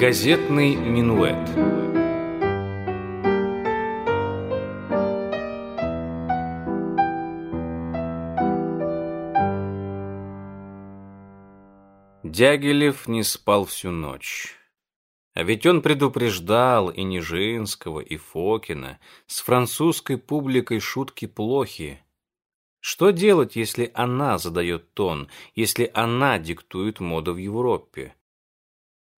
Газетный минуэт Дягилев не спал всю ночь. А ведь он предупреждал и Нижинского, и Фокина. С французской публикой шутки плохи. Что делать, если она задает тон, если она диктует моду в Европе?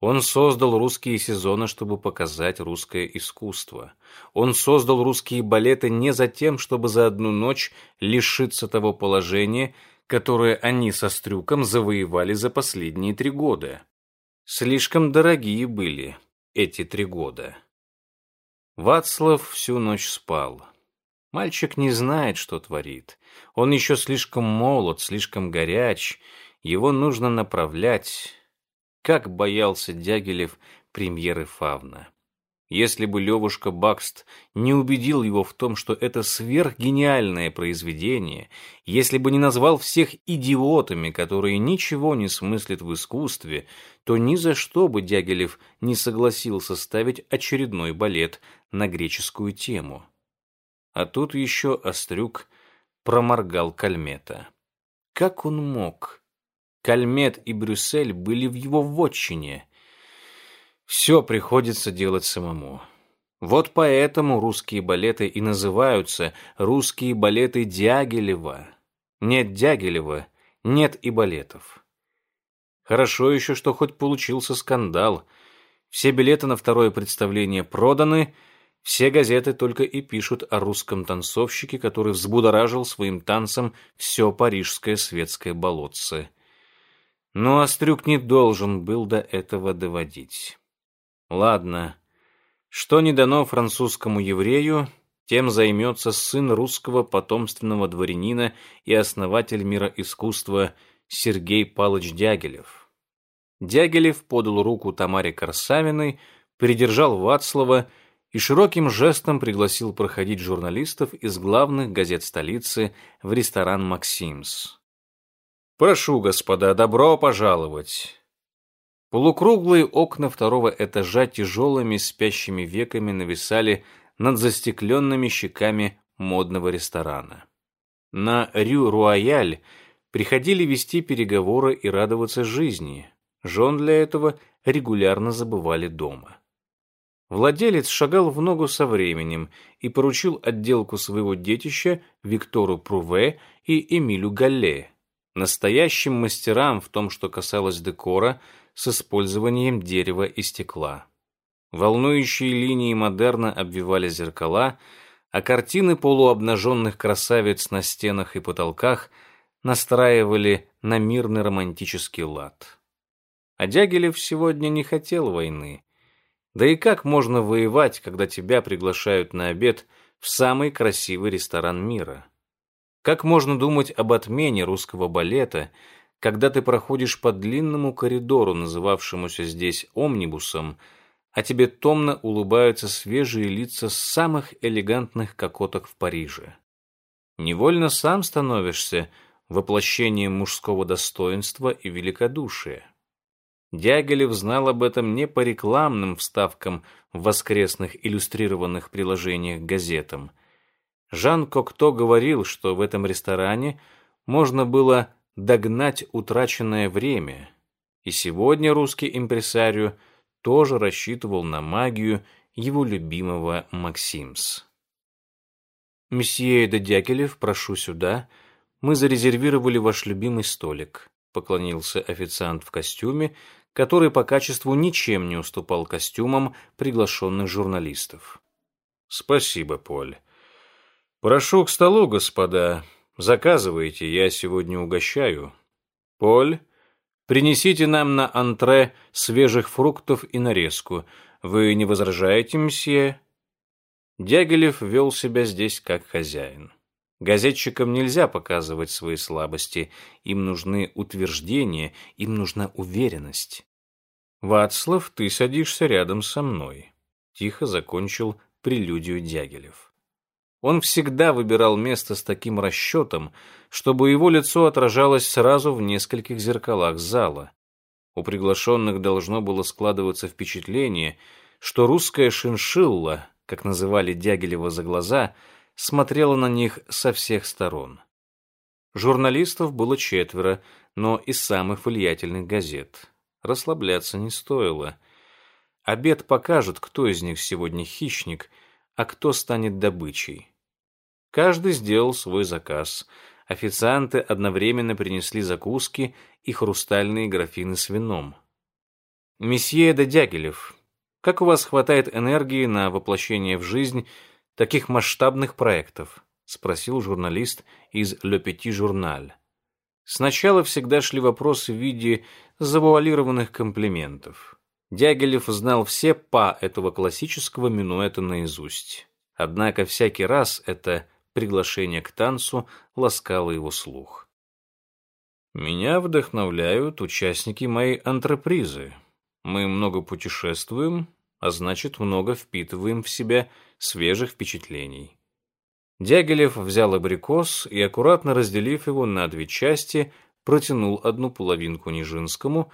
Он создал русские сезоны, чтобы показать русское искусство. Он создал русские балеты не за тем, чтобы за одну ночь лишиться того положения, которое они со Стрюком завоевали за последние три года. Слишком дорогие были эти три года. Вацлав всю ночь спал. Мальчик не знает, что творит. Он еще слишком молод, слишком горяч. Его нужно направлять. Как боялся Дягилев премьеры Фавна. Если бы Левушка Бакст не убедил его в том, что это сверхгениальное произведение, если бы не назвал всех идиотами, которые ничего не смыслят в искусстве, то ни за что бы Дягилев не согласился ставить очередной балет на греческую тему. А тут еще Острюк проморгал Кальмета. Как он мог? Кальмет и Брюссель были в его вотчине — все приходится делать самому. Вот поэтому русские балеты и называются «русские балеты Дягилева». Нет Дягилева, нет и балетов. Хорошо еще, что хоть получился скандал. Все билеты на второе представление проданы, все газеты только и пишут о русском танцовщике, который взбудоражил своим танцем все парижское светское болотце. Но Острюк не должен был до этого доводить. Ладно. Что не дано французскому еврею, тем займется сын русского потомственного дворянина и основатель мира искусства Сергей Палыч Дягилев. Дягилев подал руку Тамаре Корсавиной, придержал Вацлава и широким жестом пригласил проходить журналистов из главных газет столицы в ресторан «Максимс». «Прошу, господа, добро пожаловать. Полукруглые окна второго этажа тяжелыми спящими веками нависали над застекленными щеками модного ресторана. На Рю-Руаяль приходили вести переговоры и радоваться жизни. Жен для этого регулярно забывали дома. Владелец шагал в ногу со временем и поручил отделку своего детища Виктору Пруве и Эмилю Галле, настоящим мастерам в том, что касалось декора – с использованием дерева и стекла. Волнующие линии модерна обвивали зеркала, а картины полуобнаженных красавиц на стенах и потолках настраивали на мирный романтический лад. А Дягилев сегодня не хотел войны. Да и как можно воевать, когда тебя приглашают на обед в самый красивый ресторан мира? Как можно думать об отмене русского балета, когда ты проходишь по длинному коридору, называвшемуся здесь омнибусом, а тебе томно улыбаются свежие лица самых элегантных кокоток в Париже. Невольно сам становишься воплощением мужского достоинства и великодушия. Дягилев знал об этом не по рекламным вставкам в воскресных иллюстрированных приложениях газетам. Жан Кокто говорил, что в этом ресторане можно было догнать утраченное время. И сегодня русский импресарио тоже рассчитывал на магию его любимого Максимс. «Месье де Дякелев, прошу сюда. Мы зарезервировали ваш любимый столик», — поклонился официант в костюме, который по качеству ничем не уступал костюмам приглашенных журналистов. «Спасибо, Поль. Прошу к столу, господа. Заказывайте, я сегодня угощаю. Поль, принесите нам на антре свежих фруктов и нарезку. Вы не возражаете, мсье?» Дягилев вел себя здесь как хозяин. Газетчикам нельзя показывать свои слабости, им нужны утверждения, им нужна уверенность. «Вацлав, ты садишься рядом со мной», — тихо закончил прелюдию Дягилев. Он всегда выбирал место с таким расчетом, чтобы его лицо отражалось сразу в нескольких зеркалах зала. У приглашенных должно было складываться впечатление, что русская шиншилла, как называли Дягилева за глаза, смотрела на них со всех сторон. Журналистов было четверо, но из самых влиятельных газет. Расслабляться не стоило. Обед покажет, кто из них сегодня хищник, а кто станет добычей. Каждый сделал свой заказ. Официанты одновременно принесли закуски и хрустальные графины с вином. «Месье де Дягилев, как у вас хватает энергии на воплощение в жизнь таких масштабных проектов?» — спросил журналист из «Le Petit Journal». Сначала всегда шли вопросы в виде завуалированных комплиментов. Дягилев знал все па этого классического минуэта наизусть. Однако всякий раз это приглашение к танцу ласкало его слух. Меня вдохновляют участники моей антрепризы. Мы много путешествуем, а значит, много впитываем в себя свежих впечатлений. Дягилев взял абрикос и, аккуратно разделив его на две части, протянул одну половинку Нижинскому,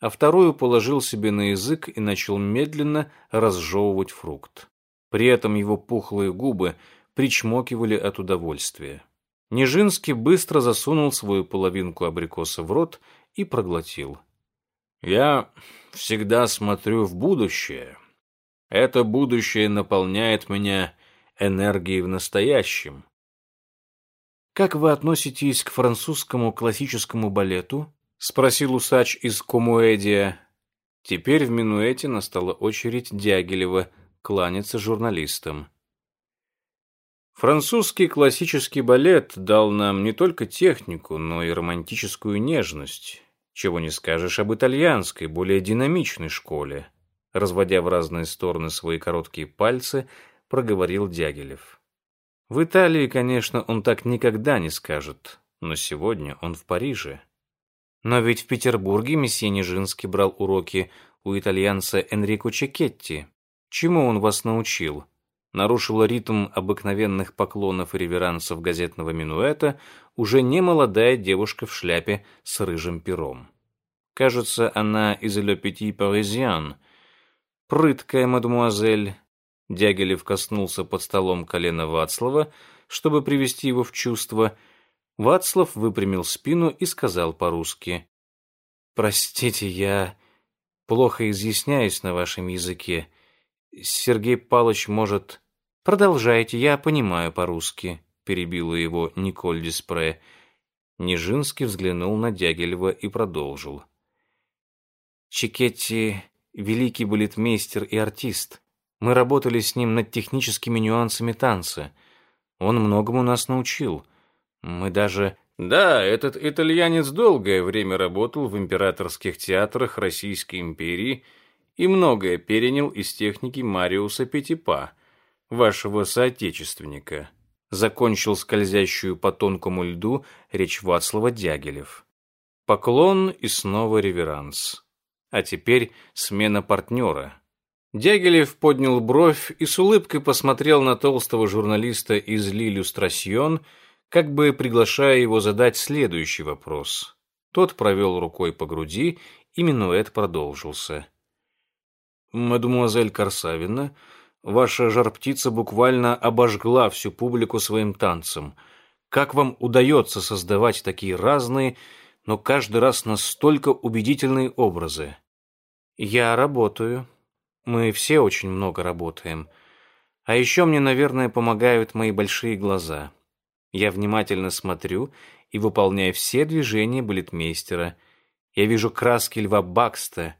а вторую положил себе на язык и начал медленно разжевывать фрукт. При этом его пухлые губы причмокивали от удовольствия. Нежинский быстро засунул свою половинку абрикоса в рот и проглотил. «Я всегда смотрю в будущее. Это будущее наполняет меня энергией в настоящем». «Как вы относитесь к французскому классическому балету?» — спросил усач из Комуэдия. Теперь в минуэте настала очередь Дягилева кланяться журналистам. Французский классический балет дал нам не только технику, но и романтическую нежность, чего не скажешь об итальянской, более динамичной школе. Разводя в разные стороны свои короткие пальцы, проговорил Дягилев. В Италии, конечно, он так никогда не скажет, но сегодня он в Париже. Но ведь в Петербурге месье Нижинский брал уроки у итальянца Энрико Чекетти. Чему он вас научил? Нарушила ритм обыкновенных поклонов и реверансов газетного минуэта уже не молодая девушка в шляпе с рыжим пером. Кажется, она из «Le Petit Parisien». Прыткая мадемуазель. Дягилев коснулся под столом колена Вацлава, чтобы привести его в чувство. Вацлав выпрямил спину и сказал по-русски. «Простите, я плохо изъясняюсь на вашем языке. Сергей Палыч может... Продолжайте, я понимаю по-русски, перебила его Николь Диспре. Нижинский взглянул на Дягилева и продолжил. Чикетти — великий балетмейстер и артист. Мы работали с ним над техническими нюансами танца. Он многому нас научил. Мы даже... Да, этот итальянец долгое время работал в императорских театрах Российской империи и многое перенял из техники Мариуса Петипа, вашего соотечественника. Закончил скользящую по тонкому льду речь Вацлава Дягилев. Поклон и снова реверанс. А теперь смена партнера. Дягилев поднял бровь и с улыбкой посмотрел на толстого журналиста из «Лилюстрасьон», как бы приглашая его задать следующий вопрос. Тот провел рукой по груди, и минуэт продолжился. «Мадемуазель Корсавина, ваша жар-птица буквально обожгла всю публику своим танцем. Как вам удается создавать такие разные, но каждый раз настолько убедительные образы?» «Я работаю. Мы все очень много работаем. А еще мне, наверное, помогают мои большие глаза. Я внимательно смотрю и выполняю все движения балетмейстера. Я вижу краски льва Бакста —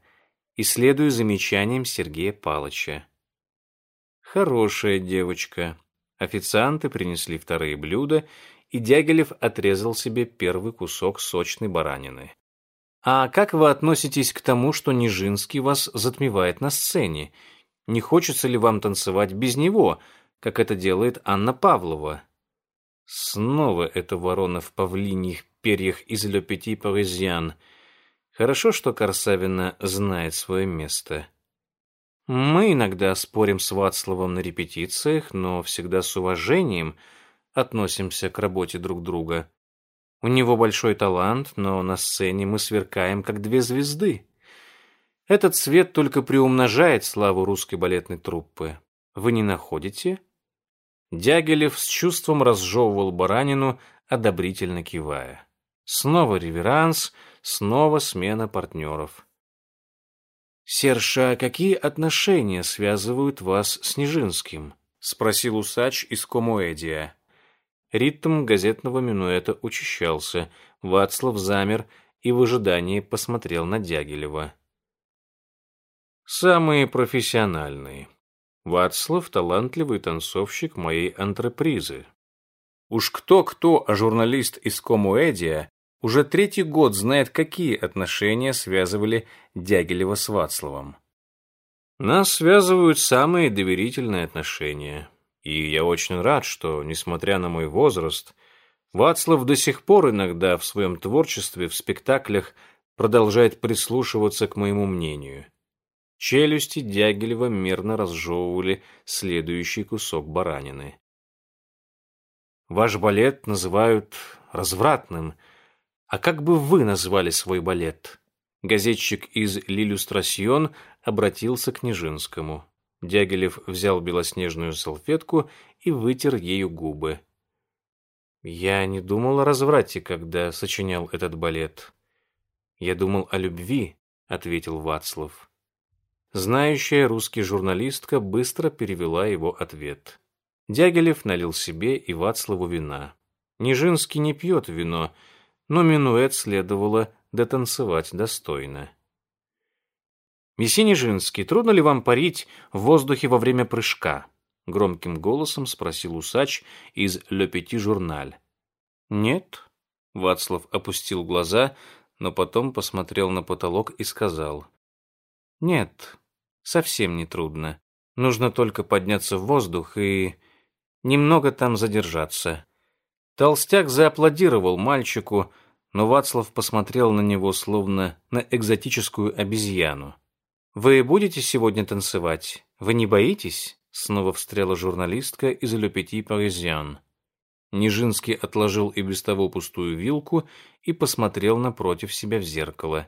и следую замечаниям Сергея Палыча. Хорошая девочка. Официанты принесли вторые блюда, и Дягилев отрезал себе первый кусок сочной баранины. «А как вы относитесь к тому, что Нижинский вас затмевает на сцене? Не хочется ли вам танцевать без него, как это делает Анна Павлова?» Снова эта ворона в павлиньих перьях из «Le Petit Parisien», Хорошо, что Корсавина знает свое место. Мы иногда спорим с Вацлавом на репетициях, но всегда с уважением относимся к работе друг друга. У него большой талант, но на сцене мы сверкаем, как две звезды. Этот свет только приумножает славу русской балетной труппы. Вы не находите?» Дягилев с чувством разжевывал баранину, одобрительно кивая. Снова реверанс, снова смена партнеров. «Серша, какие отношения связывают вас с Нижинским?» — спросил усач из Комуэдия. Ритм газетного минуэта учащался. Вацлав замер и в ожидании посмотрел на Дягилева. «Самые профессиональные. Вацлав — талантливый танцовщик моей антрепризы. Уж кто-кто, а журналист из Комуэдия уже третий год знает, какие отношения связывали Дягилева с Вацлавом. Нас связывают самые доверительные отношения. И я очень рад, что, несмотря на мой возраст, Вацлав до сих пор иногда в своем творчестве, в спектаклях продолжает прислушиваться к моему мнению. Челюсти Дягилева мерно разжевывали следующий кусок баранины. Ваш балет называют развратным. А как бы вы назвали свой балет? Газетчик из «Лиллюстрасьон» обратился к Нижинскому. Дягилев взял белоснежную салфетку и вытер ею губы. Я не думал о разврате, когда сочинял этот балет. Я думал о любви, ответил Вацлав. Знающая русский журналистка быстро перевела его ответ. Дягилев налил себе и Вацлаву вина. Нижинский не пьет вино, но минуэт следовало дотанцевать достойно. «Месье Нижинский, трудно ли вам парить в воздухе во время прыжка?» Громким голосом спросил усач из «Ле Пяти Журналь». «Нет». Вацлав опустил глаза, но потом посмотрел на потолок и сказал. «Нет, совсем не трудно. Нужно только подняться в воздух и немного там задержаться. Толстяк зааплодировал мальчику, но Вацлав посмотрел на него словно на экзотическую обезьяну. «Вы будете сегодня танцевать? Вы не боитесь?» Снова встряла журналистка из «Le Petit Parisien». Нижинский отложил и без того пустую вилку и посмотрел напротив себя в зеркало.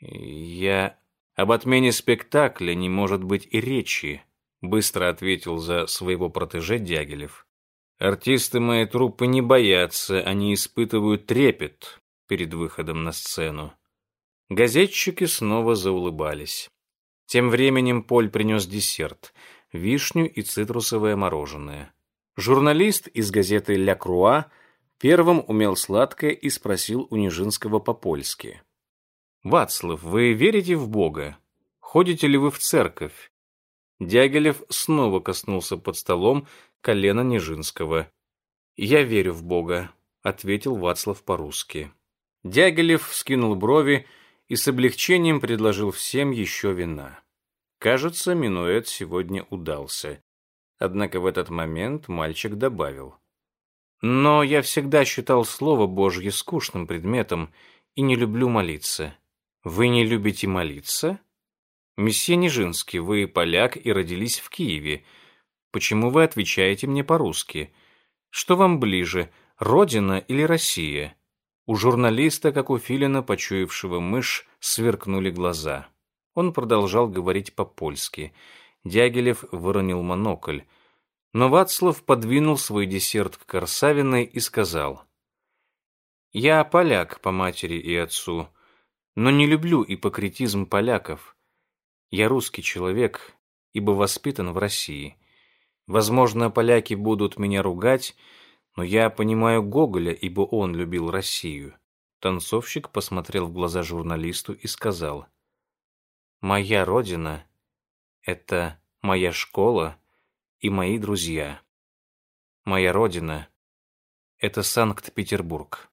«Я... Об отмене спектакля не может быть и речи», быстро ответил за своего протеже Дягилев. Артисты моей труппы не боятся, они испытывают трепет перед выходом на сцену. Газетчики снова заулыбались. Тем временем Поль принес десерт — вишню и цитрусовое мороженое. Журналист из газеты «Ля Круа» первым умел сладкое и спросил у Нижинского по-польски. «Вацлав, вы верите в Бога? Ходите ли вы в церковь? Дягилев снова коснулся под столом колена Нижинского. «Я верю в Бога», — ответил Вацлав по-русски. Дягилев скинул брови и с облегчением предложил всем еще вина. Кажется, минуэт сегодня удался. Однако в этот момент мальчик добавил. «Но я всегда считал Слово Божье скучным предметом и не люблю молиться». «Вы не любите молиться?» «Месье Нижинский, вы поляк и родились в Киеве. Почему вы отвечаете мне по-русски? Что вам ближе, Родина или Россия?» У журналиста, как у филина, почуявшего мышь, сверкнули глаза. Он продолжал говорить по-польски. Дягилев выронил монокль. Но Вацлав подвинул свой десерт к Корсавиной и сказал. «Я поляк по матери и отцу, но не люблю ипокритизм поляков. Я русский человек, ибо воспитан в России. Возможно, поляки будут меня ругать, но я понимаю Гоголя, ибо он любил Россию. Танцовщик посмотрел в глаза журналисту и сказал, «Моя родина — это моя школа и мои друзья. Моя родина — это Санкт-Петербург».